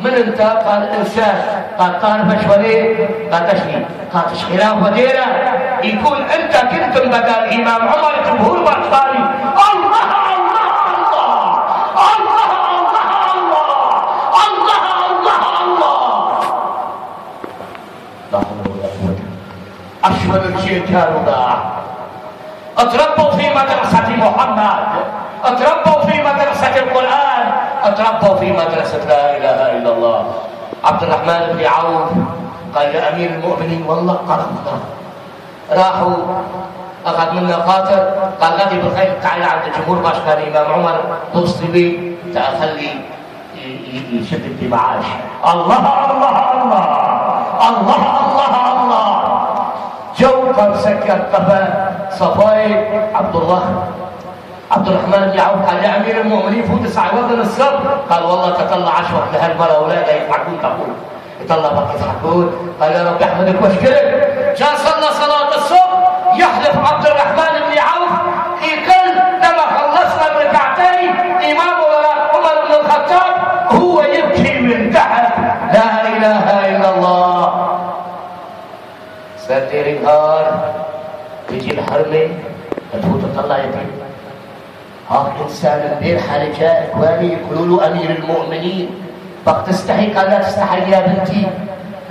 من انت قال ارشاد قال طالب شوالي قال تشهي قال خلاف وديره يقول انت كنت بدل الامام عمر جمهور باطفالي الله اشهد الشيء كانوا ضاع اتربوا في مدرسه محمد اتربوا في مدرسه اتربوا في مدرسة لا إله إلا الله. عبد الرحمن بن عوف قال يا أمير المؤمنين والله قربنا راحوا أخذ منا قاتل قال غادي بالخير تعال عند الجمهور باش كان الإمام عمر توصي لي تعال خلي يشد الدمعاش الله الله الله الله الله الله. جو قال سكر قفا صفاي عبد الله. عبد الرحمن بن عوف قال يا أمير المؤمنين فوت وزن الصبر. قال والله تطلع عشرة لهالمرة اولادها يضحكون تقول. يطلع بقى يضحكون قال يا رب احمدك واشكرك. جاء صلى صلاة الصبح يحلف عبد الرحمن بن عوف يقل لما خلصنا الركعتين إمام عمر بن الخطاب هو يبكي من تحت لا إله إلا الله. ساتر النهار تجي الحرمه تفوت تطلع يتيم. ها انسان البارحه رجاء اخواني يقولوا له أمير المؤمنين. بق تستحي قال لا تستحي يا بنتي.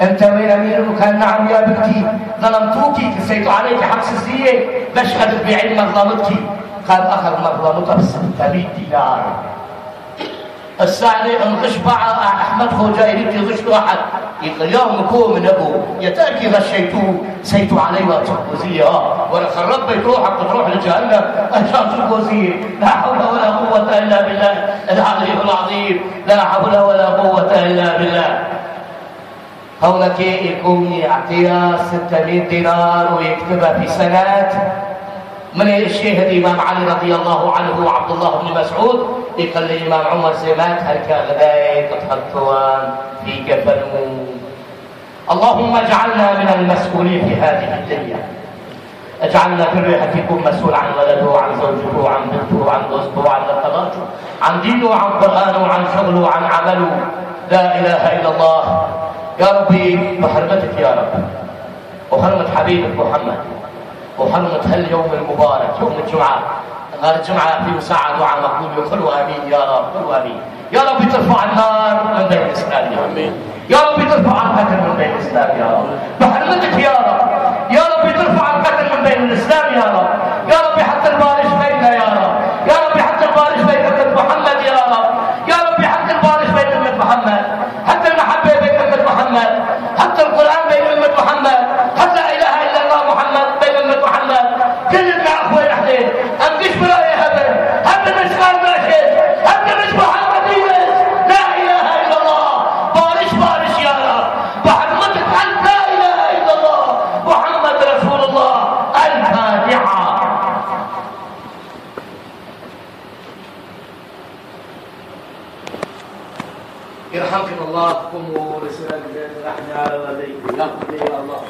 أنت وين أمير قال نعم يا بنتي. ظلمتوكي كسيت عليك حبس الزيه بشهد بعلم ظلمتك قال آخر مظلمتها ب 600 دينار. الساعة انغش بع أحمد خوجا يريد يغش واحد. يقول يوم كو من ابو يتاكي غشيتوه سيتو عليه وتركوزية آه وأنا خرب بيت روحك وتروح لجهنم. اشان تركوزية لا حول ولا قوة إلا بالله. العلي العظيم. لا حول ولا قوة إلا بالله. هونك يكون يعطيها 600 دينار ويكتبها في سنوات من الشيخ الإمام علي رضي الله عنه وعبد الله بن مسعود. يقول الإمام عمر زمات هلك غداي تحطوان في جبل اللهم اجعلنا من المسؤولين في هذه الدنيا. اجعلنا ذريتكم مسؤول عن ولده وعن زوجته وعن بنته وعن دوسته وعن نقلاته عن دينه وعن قرآنه وعن شغله وعن عمله. لا إله إلا الله. يا ربي بحرمتك يا رب. وحرمة حبيبك محمد. وحرمة هاليوم المبارك يوم الجمعة. غير الجمعة في ساعة دعاء مقبول. يقولوا آمين يا رب قولوا آمين. يا tárgyalom. De hát ez egy. يرحمكم الله قوموا بسم الله الرحمن الرحيم لا الله.